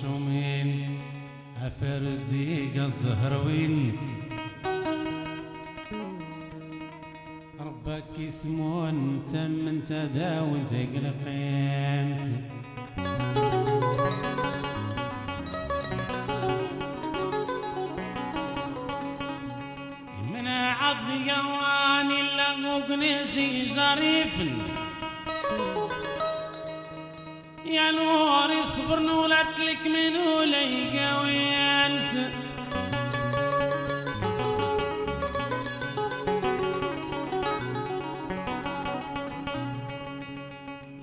شومين أفرزيق الزهروين ربك تم أنت ذا وانت قلقيمت عض يواني لغوك نسي جريفن. يا نور اصبر نولت لك من وليقى وينسى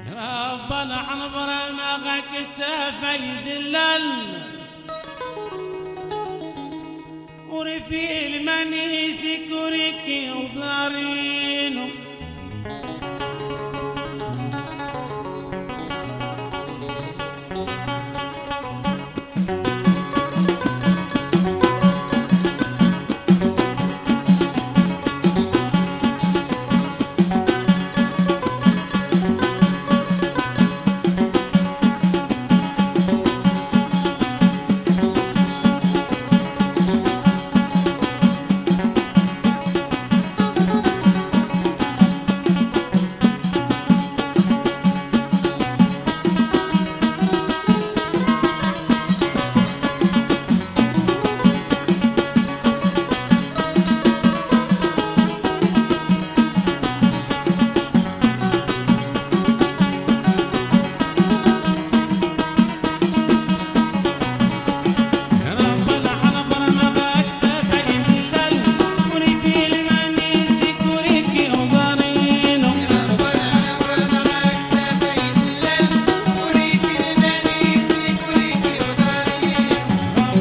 يا رب العنبر ما غكت فيد ورفي المنيسك وركي وضريب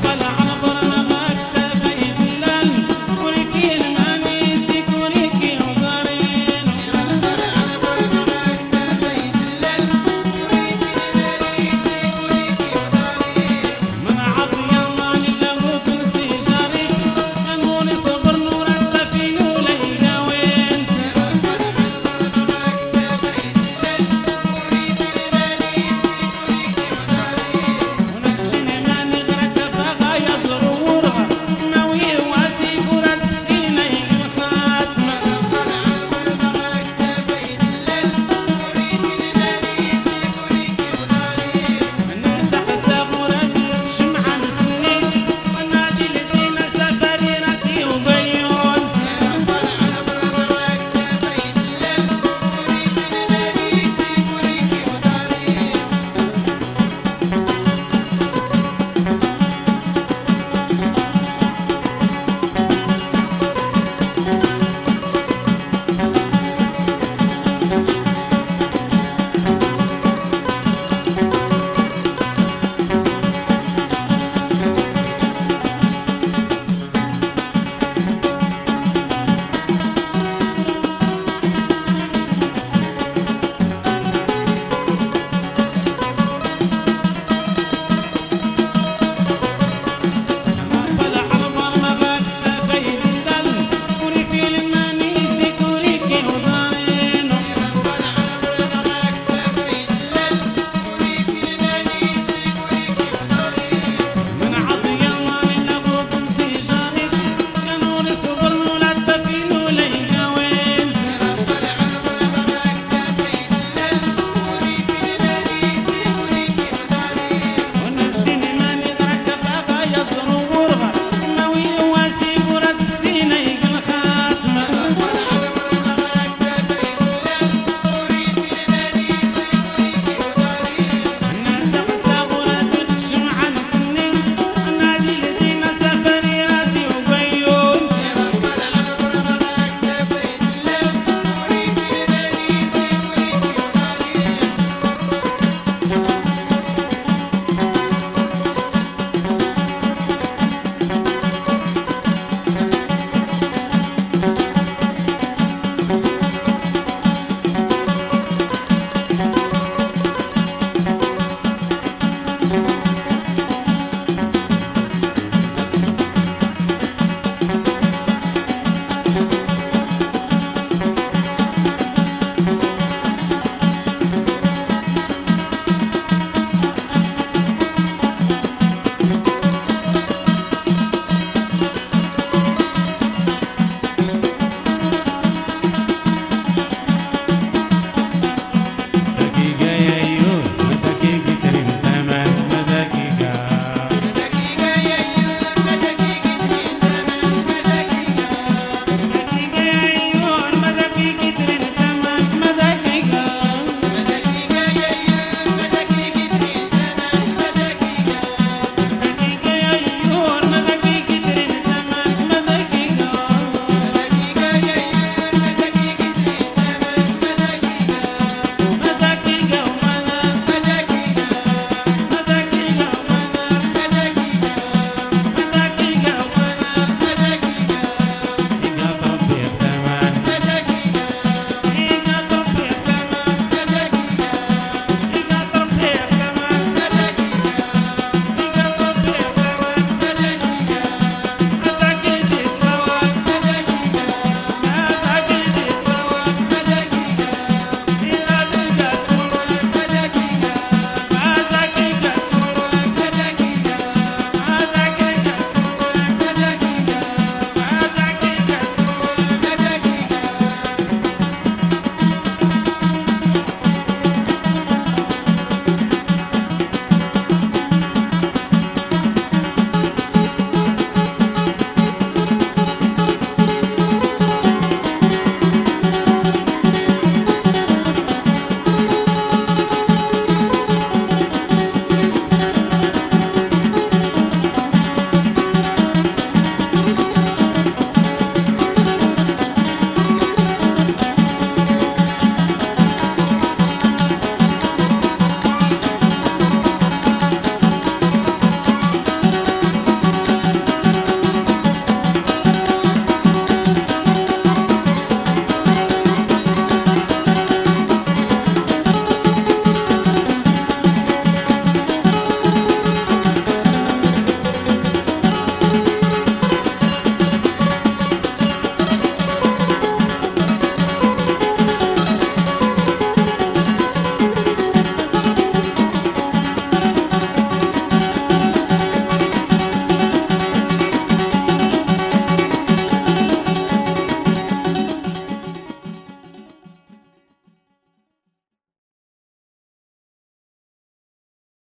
palabras.